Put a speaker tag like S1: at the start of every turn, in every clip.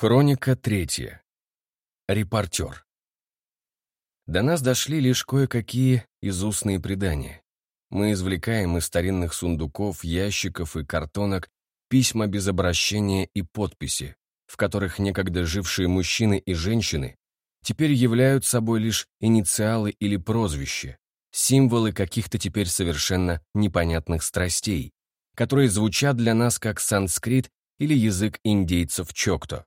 S1: Хроника третья. Репортер. До нас дошли лишь кое-какие изустные предания. Мы извлекаем из старинных сундуков, ящиков и картонок письма без обращения и подписи, в которых некогда жившие мужчины и женщины теперь являют собой лишь инициалы или прозвища, символы каких-то теперь совершенно непонятных страстей, которые звучат для нас как санскрит или язык индейцев Чокто.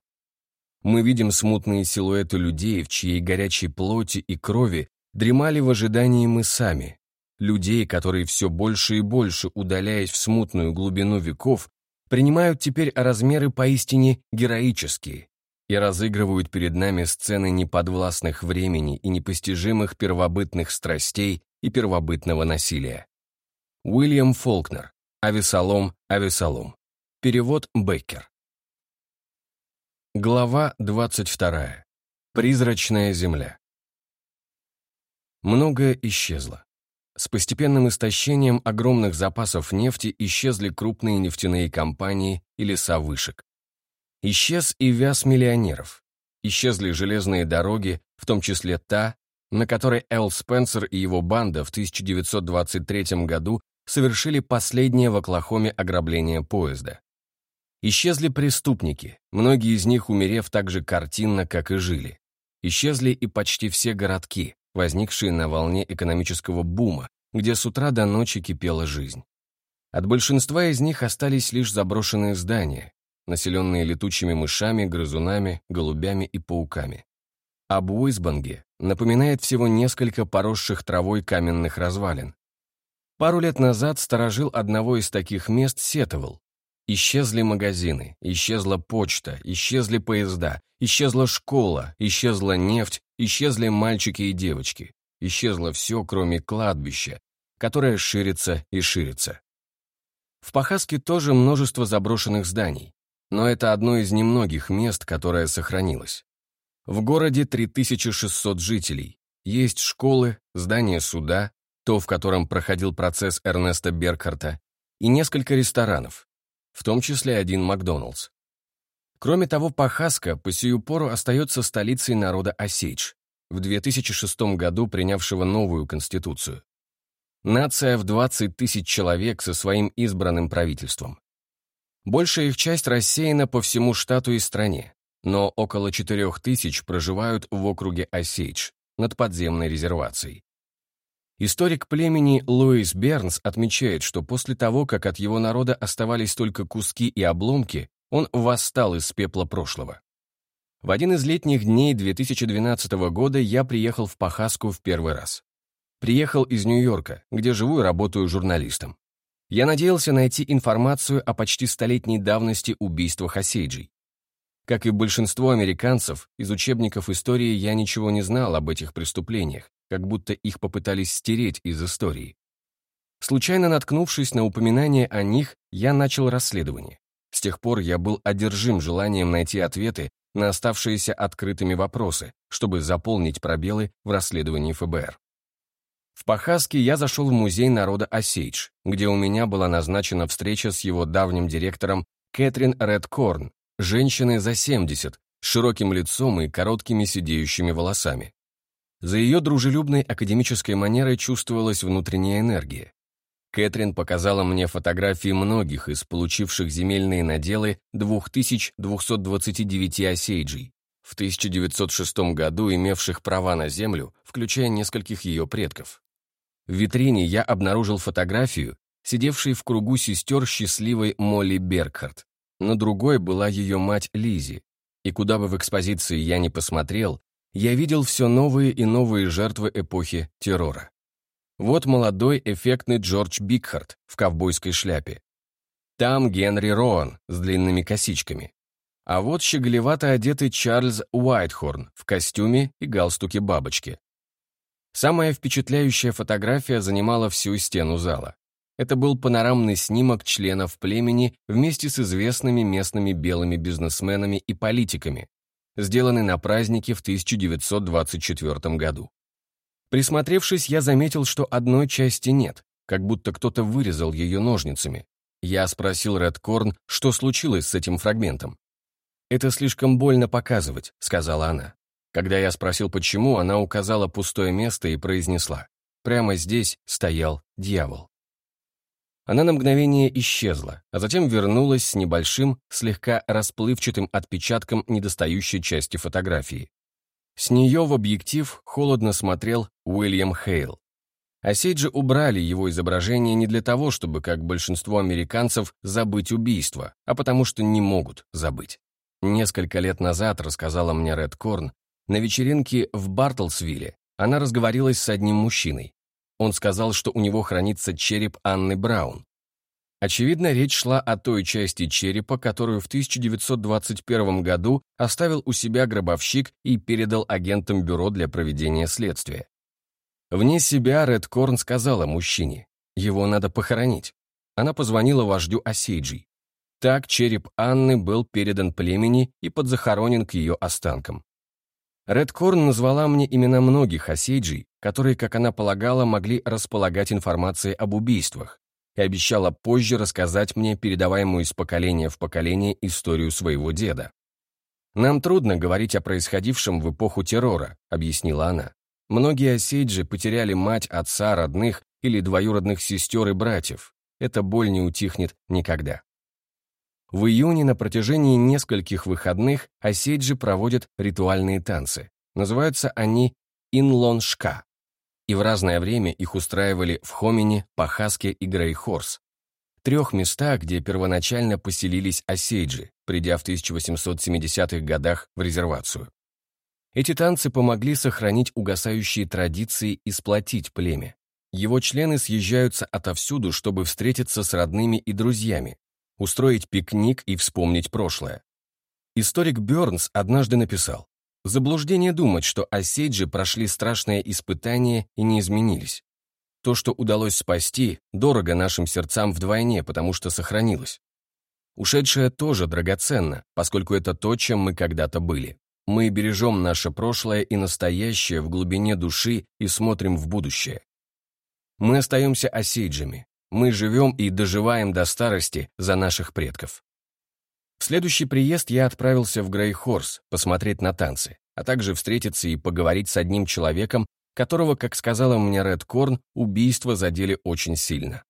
S1: Мы видим смутные силуэты людей, в чьей горячей плоти и крови дремали в ожидании мы сами, людей, которые все больше и больше, удаляясь в смутную глубину веков, принимают теперь размеры поистине героические и разыгрывают перед нами сцены неподвластных времени и непостижимых первобытных страстей и первобытного насилия. Уильям Фолкнер. Авесолом, Авесолом. Перевод Беккер. Глава 22. Призрачная земля. Многое исчезло. С постепенным истощением огромных запасов нефти исчезли крупные нефтяные компании и леса вышек. Исчез и вяз миллионеров. Исчезли железные дороги, в том числе та, на которой Эл Спенсер и его банда в 1923 году совершили последнее в Оклахоме ограбление поезда. Исчезли преступники, многие из них умерев так же картинно, как и жили. Исчезли и почти все городки, возникшие на волне экономического бума, где с утра до ночи кипела жизнь. От большинства из них остались лишь заброшенные здания, населенные летучими мышами, грызунами, голубями и пауками. Об Уизбанге напоминает всего несколько поросших травой каменных развалин. Пару лет назад сторожил одного из таких мест сетовал, Исчезли магазины, исчезла почта, исчезли поезда, исчезла школа, исчезла нефть, исчезли мальчики и девочки. Исчезло все, кроме кладбища, которое ширится и ширится. В Пахаске тоже множество заброшенных зданий, но это одно из немногих мест, которое сохранилось. В городе 3600 жителей. Есть школы, здание суда, то, в котором проходил процесс Эрнеста Беркхарта, и несколько ресторанов, в том числе один Макдоналдс. Кроме того, Пахаска по сию пору остается столицей народа Осейдж, в 2006 году принявшего новую конституцию. Нация в 20 тысяч человек со своим избранным правительством. Большая их часть рассеяна по всему штату и стране, но около 4 тысяч проживают в округе Осейдж, над подземной резервацией. Историк племени Луис Бернс отмечает, что после того, как от его народа оставались только куски и обломки, он восстал из пепла прошлого. В один из летних дней 2012 года я приехал в Пахаску в первый раз. Приехал из Нью-Йорка, где живу и работаю журналистом. Я надеялся найти информацию о почти столетней давности убийствах Осейджей. Как и большинство американцев, из учебников истории я ничего не знал об этих преступлениях, как будто их попытались стереть из истории. Случайно наткнувшись на упоминание о них, я начал расследование. С тех пор я был одержим желанием найти ответы на оставшиеся открытыми вопросы, чтобы заполнить пробелы в расследовании ФБР. В Пахаске я зашел в музей народа Осейдж, где у меня была назначена встреча с его давним директором Кэтрин Редкорн, женщиной за 70, с широким лицом и короткими сидеющими волосами. За ее дружелюбной академической манерой чувствовалась внутренняя энергия. Кэтрин показала мне фотографии многих из получивших земельные наделы 2229 осейджей, в 1906 году имевших права на землю, включая нескольких ее предков. В витрине я обнаружил фотографию, сидевшей в кругу сестер счастливой Молли Бергхарт. На другой была ее мать Лизи, и куда бы в экспозиции я ни посмотрел, я видел все новые и новые жертвы эпохи террора. Вот молодой эффектный Джордж Бикхарт в ковбойской шляпе. Там Генри Роан с длинными косичками. А вот щеголевато одетый Чарльз Уайтхорн в костюме и галстуке бабочки. Самая впечатляющая фотография занимала всю стену зала. Это был панорамный снимок членов племени вместе с известными местными белыми бизнесменами и политиками, сделанный на празднике в 1924 году. Присмотревшись, я заметил, что одной части нет, как будто кто-то вырезал ее ножницами. Я спросил Редкорн, что случилось с этим фрагментом. «Это слишком больно показывать», — сказала она. Когда я спросил, почему, она указала пустое место и произнесла. Прямо здесь стоял дьявол. Она на мгновение исчезла, а затем вернулась с небольшим, слегка расплывчатым отпечатком недостающей части фотографии. С нее в объектив холодно смотрел Уильям Хейл. Осейджи убрали его изображение не для того, чтобы, как большинство американцев, забыть убийство, а потому что не могут забыть. Несколько лет назад, рассказала мне Ред Корн, на вечеринке в Бартлсвилле она разговорилась с одним мужчиной. Он сказал, что у него хранится череп Анны Браун. Очевидно, речь шла о той части черепа, которую в 1921 году оставил у себя гробовщик и передал агентам бюро для проведения следствия. Вне себя Ред Корн сказала мужчине, его надо похоронить. Она позвонила вождю Осейджи. Так череп Анны был передан племени и подзахоронен к ее останкам. Редкорн назвала мне имена многих осейджей, которые, как она полагала, могли располагать информацией об убийствах, и обещала позже рассказать мне передаваемую из поколения в поколение историю своего деда. «Нам трудно говорить о происходившем в эпоху террора», — объяснила она. «Многие осейджи потеряли мать, отца, родных или двоюродных сестер и братьев. Эта боль не утихнет никогда». В июне на протяжении нескольких выходных осейджи проводят ритуальные танцы. Называются они инлоншка. И в разное время их устраивали в Хомине, Пахаске и Грейхорс. Трех местах, где первоначально поселились осейджи, придя в 1870-х годах в резервацию. Эти танцы помогли сохранить угасающие традиции и сплотить племя. Его члены съезжаются отовсюду, чтобы встретиться с родными и друзьями, устроить пикник и вспомнить прошлое. Историк Бёрнс однажды написал, «Заблуждение думать, что осейджи прошли страшное испытание и не изменились. То, что удалось спасти, дорого нашим сердцам вдвойне, потому что сохранилось. Ушедшее тоже драгоценно, поскольку это то, чем мы когда-то были. Мы бережем наше прошлое и настоящее в глубине души и смотрим в будущее. Мы остаемся осейджами, мы живем и доживаем до старости за наших предков. В следующий приезд я отправился в Грейхорс посмотреть на танцы, а также встретиться и поговорить с одним человеком, которого, как сказала мне Ред Корн, убийства задели очень сильно.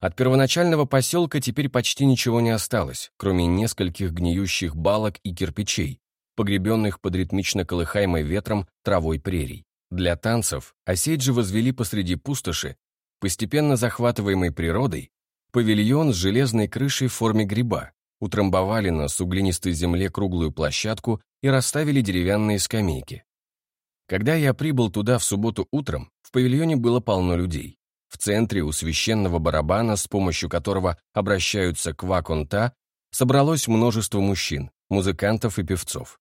S1: От первоначального поселка теперь почти ничего не осталось, кроме нескольких гниющих балок и кирпичей, погребенных под ритмично колыхаемой ветром травой прерий. Для танцев осейджи возвели посреди пустоши постепенно захватываемый природой, павильон с железной крышей в форме гриба, утрамбовали на суглинистой земле круглую площадку и расставили деревянные скамейки. Когда я прибыл туда в субботу утром, в павильоне было полно людей. В центре у священного барабана, с помощью которого обращаются к ваконта, собралось множество мужчин, музыкантов и певцов.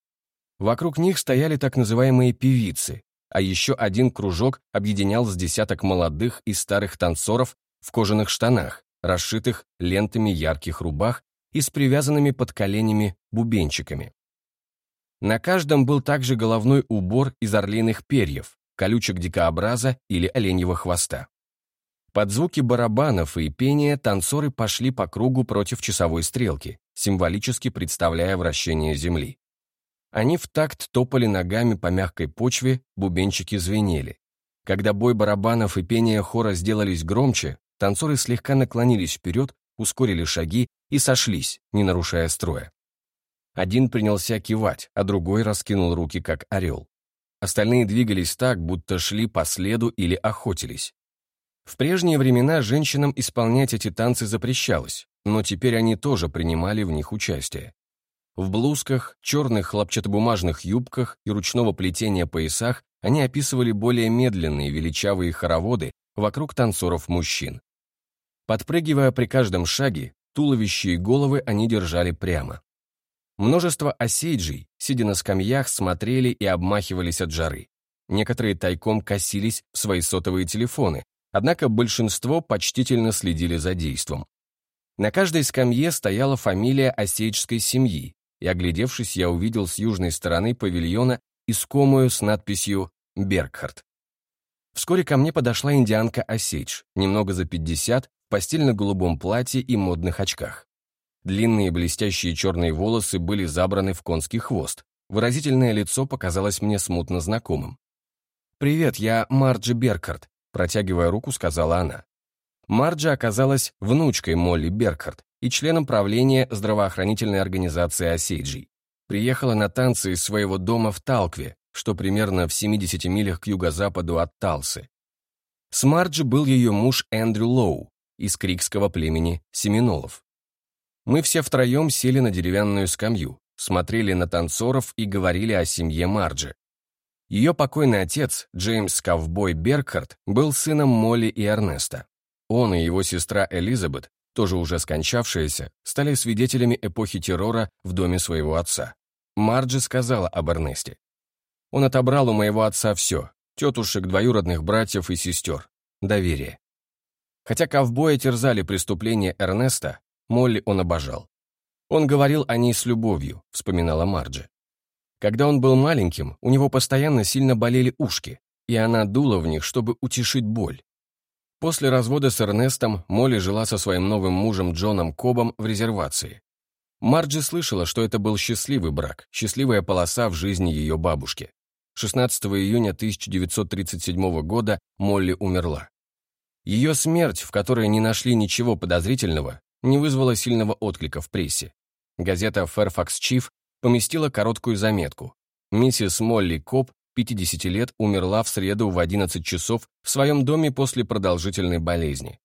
S1: Вокруг них стояли так называемые певицы, а еще один кружок объединял с десяток молодых и старых танцоров в кожаных штанах, расшитых лентами ярких рубах и с привязанными под коленями бубенчиками. На каждом был также головной убор из орлиных перьев, колючек дикообраза или оленьего хвоста. Под звуки барабанов и пения танцоры пошли по кругу против часовой стрелки, символически представляя вращение Земли. Они в такт топали ногами по мягкой почве, бубенчики звенели. Когда бой барабанов и пение хора сделались громче, танцоры слегка наклонились вперед, ускорили шаги и сошлись, не нарушая строя. Один принялся кивать, а другой раскинул руки, как орел. Остальные двигались так, будто шли по следу или охотились. В прежние времена женщинам исполнять эти танцы запрещалось, но теперь они тоже принимали в них участие. В блузках, черных хлопчатобумажных юбках и ручного плетения поясах они описывали более медленные величавые хороводы вокруг танцоров мужчин. Подпрыгивая при каждом шаге, туловище и головы они держали прямо. Множество осейджей, сидя на скамьях, смотрели и обмахивались от жары. Некоторые тайком косились в свои сотовые телефоны, однако большинство почтительно следили за действом. На каждой скамье стояла фамилия осейджской семьи, и, оглядевшись, я увидел с южной стороны павильона искомую с надписью «Бергхард». Вскоре ко мне подошла индианка Осейдж, немного за 50, в постельно-голубом платье и модных очках. Длинные блестящие черные волосы были забраны в конский хвост. Выразительное лицо показалось мне смутно знакомым. «Привет, я Марджи Беркарт», — протягивая руку, сказала она. Марджи оказалась внучкой Молли Беркарт и членом правления здравоохранительной организации Осейджи. Приехала на танцы из своего дома в Талкве, что примерно в 70 милях к юго-западу от Талсы. С Марджи был ее муж Эндрю Лоу из крикского племени Семинолов. Мы все втроем сели на деревянную скамью, смотрели на танцоров и говорили о семье Марджи. Ее покойный отец, Джеймс Ковбой Беркхарт, был сыном Молли и Эрнеста. Он и его сестра Элизабет, тоже уже скончавшаяся, стали свидетелями эпохи террора в доме своего отца. Марджи сказала об Эрнесте. Он отобрал у моего отца все — тетушек, двоюродных братьев и сестер, доверие. Хотя ковбоя терзали преступления Эрнеста, Молли он обожал. Он говорил о ней с любовью, вспоминала Марджи. Когда он был маленьким, у него постоянно сильно болели ушки, и она дула в них, чтобы утешить боль. После развода с Эрнестом Молли жила со своим новым мужем Джоном Кобом в резервации. Марджи слышала, что это был счастливый брак, счастливая полоса в жизни ее бабушки. 16 июня 1937 года Молли умерла. Ее смерть, в которой не нашли ничего подозрительного, не вызвало сильного отклика в прессе. Газета Fairfax Chief поместила короткую заметку. Миссис Молли Коп, 50 лет, умерла в среду в 11 часов в своем доме после продолжительной болезни.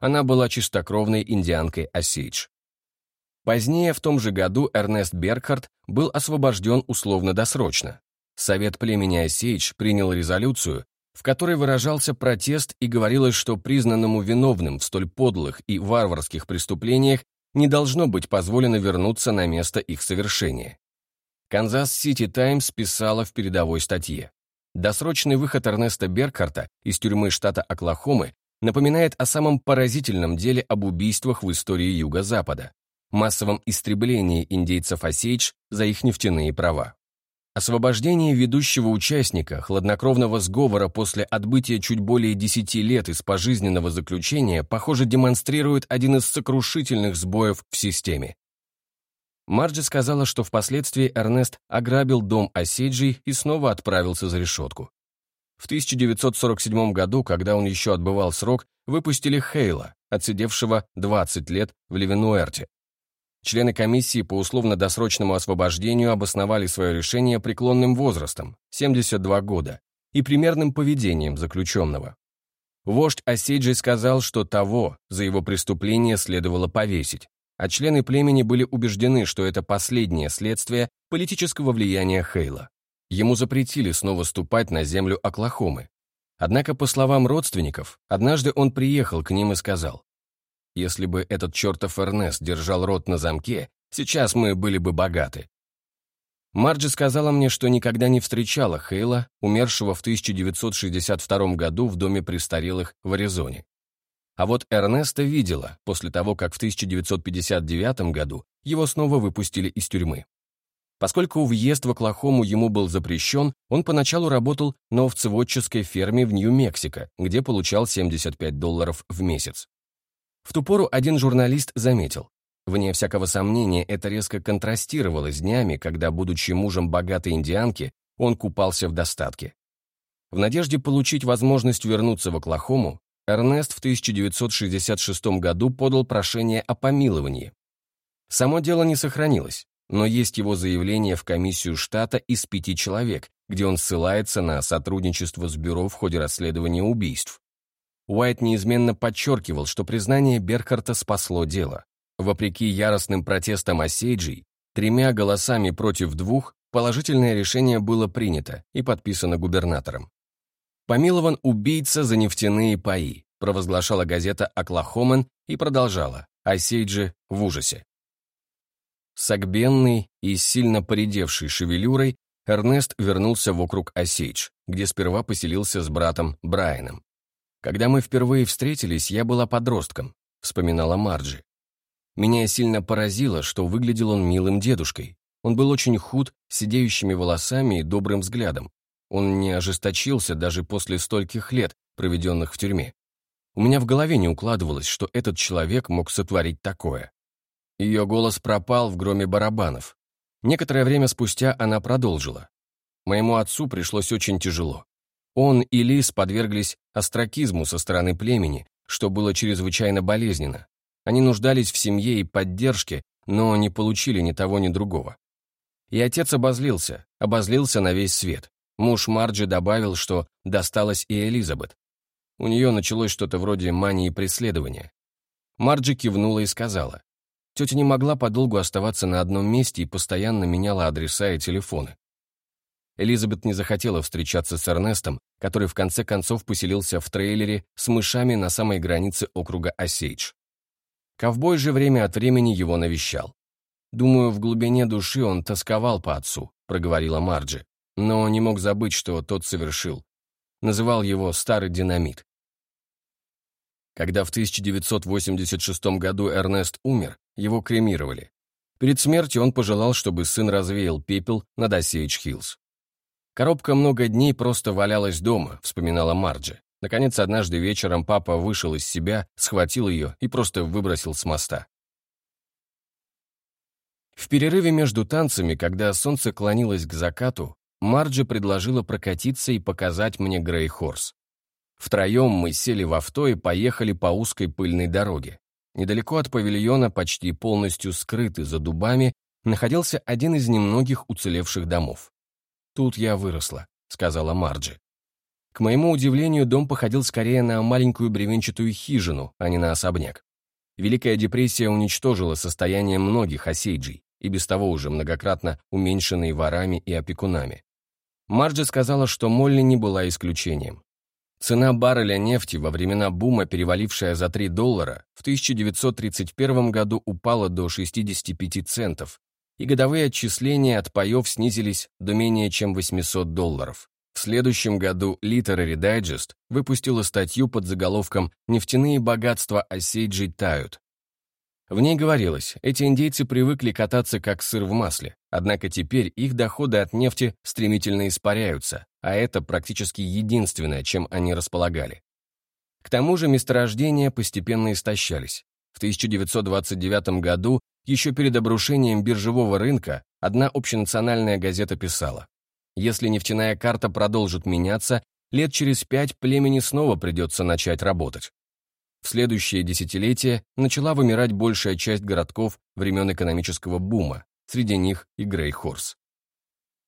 S1: Она была чистокровной индианкой Осейдж. Позднее, в том же году, Эрнест Беркхарт был освобожден условно-досрочно. Совет племени Осейдж принял резолюцию, в которой выражался протест и говорилось, что признанному виновным в столь подлых и варварских преступлениях не должно быть позволено вернуться на место их совершения. Канзас-Сити Таймс писала в передовой статье. Досрочный выход Эрнеста Беркарта из тюрьмы штата Оклахомы напоминает о самом поразительном деле об убийствах в истории Юго-Запада, массовом истреблении индейцев Осейдж за их нефтяные права. Освобождение ведущего участника хладнокровного сговора после отбытия чуть более 10 лет из пожизненного заключения, похоже, демонстрирует один из сокрушительных сбоев в системе. Марджи сказала, что впоследствии Эрнест ограбил дом Осейджи и снова отправился за решетку. В 1947 году, когда он еще отбывал срок, выпустили Хейла, отсидевшего 20 лет в Левенуэрте. Члены комиссии по условно-досрочному освобождению обосновали свое решение преклонным возрастом, 72 года, и примерным поведением заключенного. Вождь Осейджи сказал, что того за его преступление следовало повесить, а члены племени были убеждены, что это последнее следствие политического влияния Хейла. Ему запретили снова ступать на землю Оклахомы. Однако, по словам родственников, однажды он приехал к ним и сказал, если бы этот чертов Эрнест держал рот на замке, сейчас мы были бы богаты. Марджи сказала мне, что никогда не встречала Хейла, умершего в 1962 году в доме престарелых в Аризоне. А вот Эрнеста видела после того, как в 1959 году его снова выпустили из тюрьмы. Поскольку въезд в Оклахому ему был запрещен, он поначалу работал на овцеводческой ферме в Нью-Мексико, где получал 75 долларов в месяц. В ту пору один журналист заметил, вне всякого сомнения, это резко контрастировало с днями, когда, будучи мужем богатой индианки, он купался в достатке. В надежде получить возможность вернуться в Оклахому, Эрнест в 1966 году подал прошение о помиловании. Само дело не сохранилось, но есть его заявление в комиссию штата из пяти человек, где он ссылается на сотрудничество с бюро в ходе расследования убийств. Уайт неизменно подчеркивал, что признание Берхарта спасло дело. Вопреки яростным протестам Осейджей, тремя голосами против двух, положительное решение было принято и подписано губернатором. Помилован убийца за нефтяные паи, провозглашала газета «Оклахоман» и продолжала, Осейджи в ужасе. Согбенный и сильно поредевший шевелюрой, Эрнест вернулся в округ Осейдж, где сперва поселился с братом Брайаном. «Когда мы впервые встретились, я была подростком», — вспоминала Марджи. Меня сильно поразило, что выглядел он милым дедушкой. Он был очень худ, с сидеющими волосами и добрым взглядом. Он не ожесточился даже после стольких лет, проведенных в тюрьме. У меня в голове не укладывалось, что этот человек мог сотворить такое. Ее голос пропал в громе барабанов. Некоторое время спустя она продолжила. Моему отцу пришлось очень тяжело. Он и Лис подверглись остракизму со стороны племени, что было чрезвычайно болезненно. Они нуждались в семье и поддержке, но не получили ни того, ни другого. И отец обозлился, обозлился на весь свет. Муж Марджи добавил, что досталось и Элизабет. У нее началось что-то вроде мании преследования. Марджи кивнула и сказала. Тетя не могла подолгу оставаться на одном месте и постоянно меняла адреса и телефоны. Элизабет не захотела встречаться с Эрнестом, который в конце концов поселился в трейлере с мышами на самой границе округа Осейдж. Ковбой же время от времени его навещал. «Думаю, в глубине души он тосковал по отцу», — проговорила Марджи, но не мог забыть, что тот совершил. Называл его «старый динамит». Когда в 1986 году Эрнест умер, его кремировали. Перед смертью он пожелал, чтобы сын развеял пепел над Осейдж-Хиллз. Коробка много дней просто валялась дома, вспоминала Марджи. Наконец, однажды вечером папа вышел из себя, схватил ее и просто выбросил с моста. В перерыве между танцами, когда солнце клонилось к закату, Марджи предложила прокатиться и показать мне Грей Хорс. Втроем мы сели в авто и поехали по узкой пыльной дороге. Недалеко от павильона, почти полностью скрытый за дубами, находился один из немногих уцелевших домов. «Тут я выросла», — сказала Марджи. К моему удивлению, дом походил скорее на маленькую бревенчатую хижину, а не на особняк. Великая депрессия уничтожила состояние многих осейджей и без того уже многократно уменьшенные ворами и опекунами. Марджи сказала, что Молли не была исключением. Цена барреля нефти во времена бума, перевалившая за 3 доллара, в 1931 году упала до 65 центов, и годовые отчисления от паев снизились до менее чем 800 долларов. В следующем году Literary Digest выпустила статью под заголовком «Нефтяные богатства Осейджи тают», в ней говорилось, эти индейцы привыкли кататься как сыр в масле, однако теперь их доходы от нефти стремительно испаряются, а это практически единственное, чем они располагали. К тому же месторождения постепенно истощались. В 1929 году, еще перед обрушением биржевого рынка, одна общенациональная газета писала, «Если нефтяная карта продолжит меняться, лет через пять племени снова придется начать работать. В следующее десятилетие начала вымирать большая часть городков времен экономического бума, среди них и Грейхорс.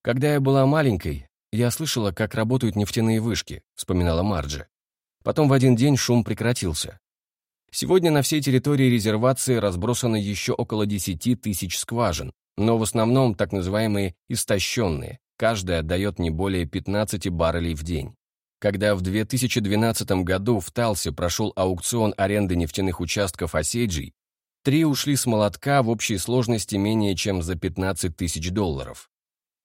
S1: «Когда я была маленькой, я слышала, как работают нефтяные вышки», вспоминала Марджи. Потом в один день шум прекратился. Сегодня на всей территории резервации разбросано еще около 10 тысяч скважин, но в основном так называемые истощенные, каждая отдает не более 15 баррелей в день. Когда в 2012 году в Талсе прошел аукцион аренды нефтяных участков Осейджий, три ушли с молотка в общей сложности менее чем за 15 тысяч долларов.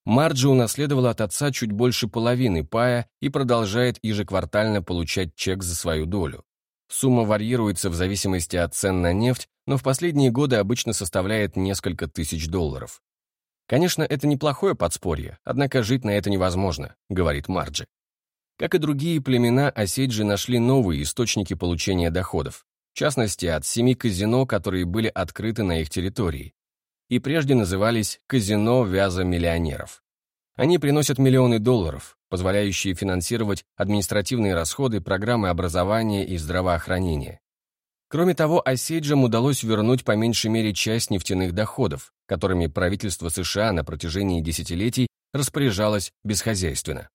S1: Марджи унаследовала от отца чуть больше половины пая и продолжает ежеквартально получать чек за свою долю. Сумма варьируется в зависимости от цен на нефть, но в последние годы обычно составляет несколько тысяч долларов. «Конечно, это неплохое подспорье, однако жить на это невозможно», — говорит Марджи. Как и другие племена, осейджи нашли новые источники получения доходов, в частности, от семи казино, которые были открыты на их территории, и прежде назывались казино вяза миллионеров. Они приносят миллионы долларов, позволяющие финансировать административные расходы, программы образования и здравоохранения. Кроме того, осейджам удалось вернуть по меньшей мере часть нефтяных доходов, которыми правительство США на протяжении десятилетий распоряжалось бесхозяйственно.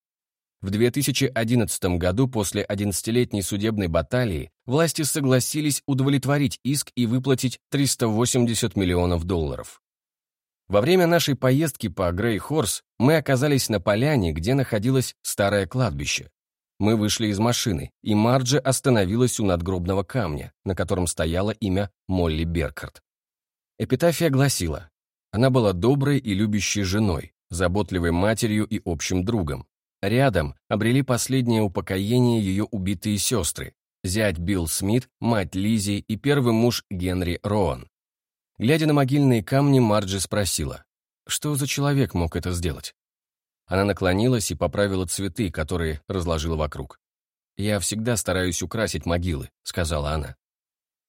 S1: В 2011 году после 11-летней судебной баталии власти согласились удовлетворить иск и выплатить 380 миллионов долларов. Во время нашей поездки по Грей-Хорс мы оказались на поляне, где находилось старое кладбище. Мы вышли из машины, и Марджи остановилась у надгробного камня, на котором стояло имя Молли Беркарт. Эпитафия гласила, она была доброй и любящей женой, заботливой матерью и общим другом, Рядом обрели последнее упокоение ее убитые сестры, зять Билл Смит, мать Лизи и первый муж Генри Роан. Глядя на могильные камни, Марджи спросила, что за человек мог это сделать? Она наклонилась и поправила цветы, которые разложила вокруг. «Я всегда стараюсь украсить могилы», — сказала она.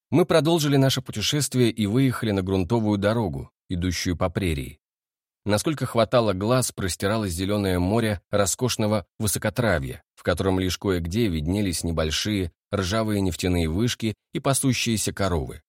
S1: Мы продолжили наше путешествие и выехали на грунтовую дорогу, идущую по прерии. Насколько хватало глаз, простиралось зеленое море роскошного высокотравья, в котором лишь кое-где виднелись небольшие ржавые нефтяные вышки и пасущиеся коровы.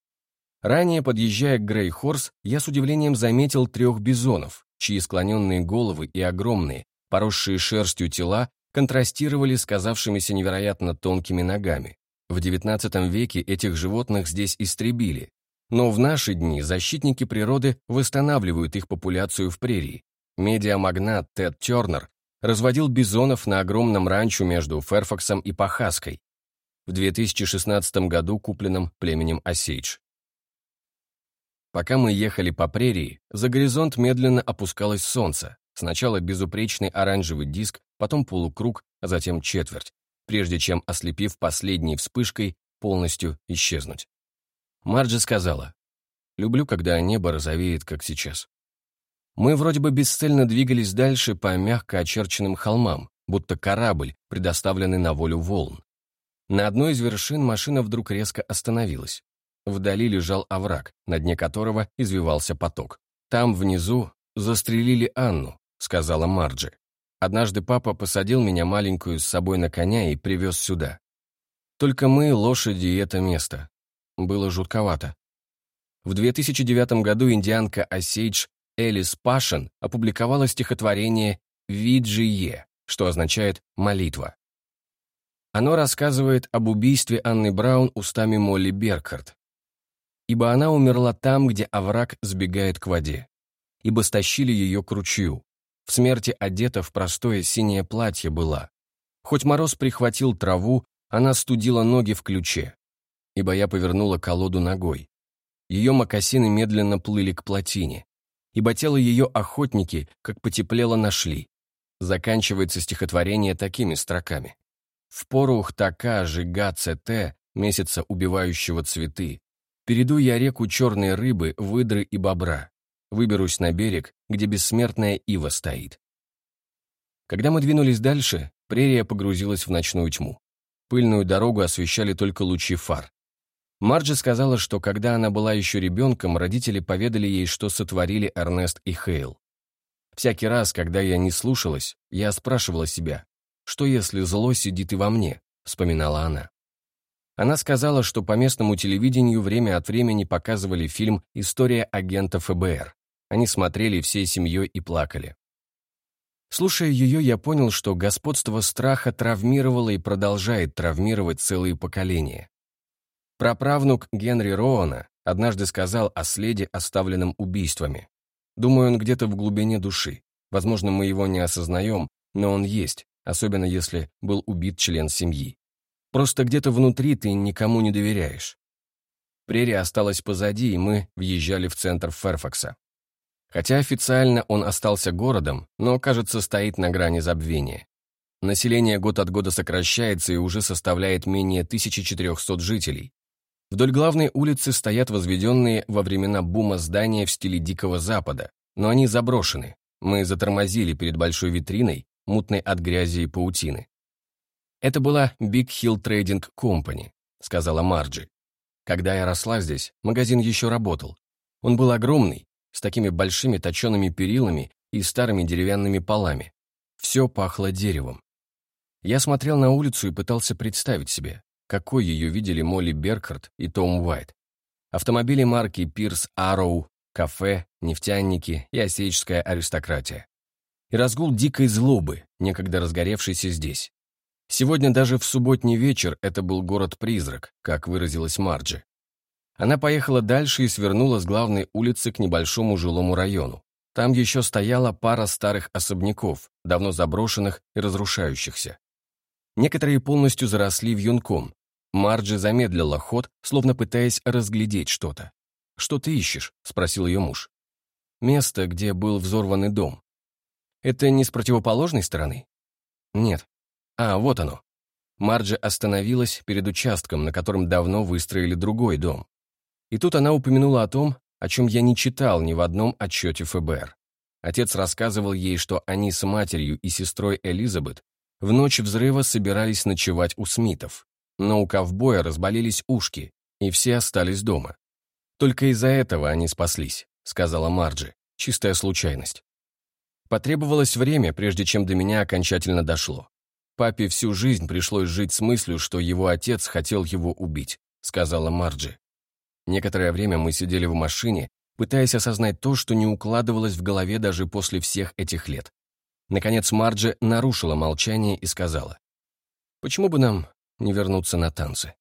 S1: Ранее, подъезжая к Грейхорс, я с удивлением заметил трех бизонов, чьи склоненные головы и огромные, поросшие шерстью тела контрастировали с казавшимися невероятно тонкими ногами. В XIX веке этих животных здесь истребили, но в наши дни защитники природы восстанавливают их популяцию в прерии. Медиамагнат Тед Тернер разводил бизонов на огромном ранчо между Ферфаксом и Пахаской в 2016 году купленном племенем Осейдж. Пока мы ехали по прерии, за горизонт медленно опускалось солнце, сначала безупречный оранжевый диск, потом полукруг, а затем четверть, прежде чем, ослепив последней вспышкой, полностью исчезнуть. Марджи сказала, «Люблю, когда небо розовеет, как сейчас». Мы вроде бы бесцельно двигались дальше по мягко очерченным холмам, будто корабль, предоставленный на волю волн. На одной из вершин машина вдруг резко остановилась. Вдали лежал овраг, на дне которого извивался поток. Там, внизу, застрелили Анну, сказала Марджи. Однажды папа посадил меня маленькую с собой на коня и привез сюда. Только мы, лошади и это место. Было жутковато. В 2009 году индианка Осейдж Элис Пашин опубликовала стихотворение «Виджие», что означает «молитва». Оно рассказывает об убийстве Анны Браун устами Молли Беркхарт. Ибо она умерла там, где овраг сбегает к воде. Ибо стащили ее к ручью. В смерти одета в простое синее платье была. Хоть мороз прихватил траву, она студила ноги в ключе. Ибо я повернула колоду ногой. Ее мокасины медленно плыли к плотине. Ибо тело ее охотники, как потеплело, нашли. Заканчивается стихотворение такими строками. «В порух така жига ЦТ, месяца убивающего цветы, перейду я реку черной рыбы, выдры и бобра. Выберусь на берег, где бессмертная ива стоит. Когда мы двинулись дальше, прерия погрузилась в ночную тьму. Пыльную дорогу освещали только лучи фар. Марджи сказала, что когда она была еще ребенком, родители поведали ей, что сотворили Эрнест и Хейл. Всякий раз, когда я не слушалась, я спрашивала себя, что если зло сидит и во мне, вспоминала она. Она сказала, что по местному телевидению время от времени показывали фильм «История агента ФБР», они смотрели всей семьей и плакали. Слушая ее, я понял, что господство страха травмировало и продолжает травмировать целые поколения. Праправнук Генри Роуна однажды сказал о следе, оставленном убийствами. Думаю, он где-то в глубине души. Возможно, мы его не осознаем, но он есть, особенно если был убит член семьи. Просто где-то внутри ты никому не доверяешь. Прерия осталась позади, и мы въезжали в центр Ферфакса. Хотя официально он остался городом, но, кажется, стоит на грани забвения. Население год от года сокращается и уже составляет менее 1400 жителей. Вдоль главной улицы стоят возведенные во времена бума здания в стиле Дикого Запада, но они заброшены. Мы затормозили перед большой витриной, мутной от грязи и паутины. «Это была Big Hill Trading Company», — сказала Марджи. «Когда я росла здесь, магазин еще работал. Он был огромный, с такими большими точеными перилами и старыми деревянными полами. Все пахло деревом. Я смотрел на улицу и пытался представить себе, какой ее видели Молли Беркхарт и Том Уайт. Автомобили марки Пирс Арроу, кафе, нефтяники и осеческая аристократия. И разгул дикой злобы, некогда разгоревшейся здесь. Сегодня даже в субботний вечер это был город-призрак, как выразилась Марджи. Она поехала дальше и свернула с главной улицы к небольшому жилому району. Там еще стояла пара старых особняков, давно заброшенных и разрушающихся. Некоторые полностью заросли вьюнком. Марджи замедлила ход, словно пытаясь разглядеть что-то. «Что ты ищешь?» — спросил ее муж. «Место, где был взорванный дом». «Это не с противоположной стороны?» «Нет». «А, вот оно». Марджи остановилась перед участком, на котором давно выстроили другой дом. И тут она упомянула о том, о чем я не читал ни в одном отчете ФБР. Отец рассказывал ей, что они с матерью и сестрой Элизабет в ночь взрыва собирались ночевать у Смитов. Но у ковбоя разболелись ушки, и все остались дома. Только из-за этого они спаслись, сказала Марджи. Чистая случайность. Потребовалось время, прежде чем до меня окончательно дошло. Папе всю жизнь пришлось жить с мыслью, что его отец хотел его убить, сказала Марджи. Некоторое время мы сидели в машине, пытаясь осознать то, что не укладывалось в голове даже после всех этих лет. Наконец Марджи нарушила молчание и сказала, «Почему бы нам не вернуться на танцы?»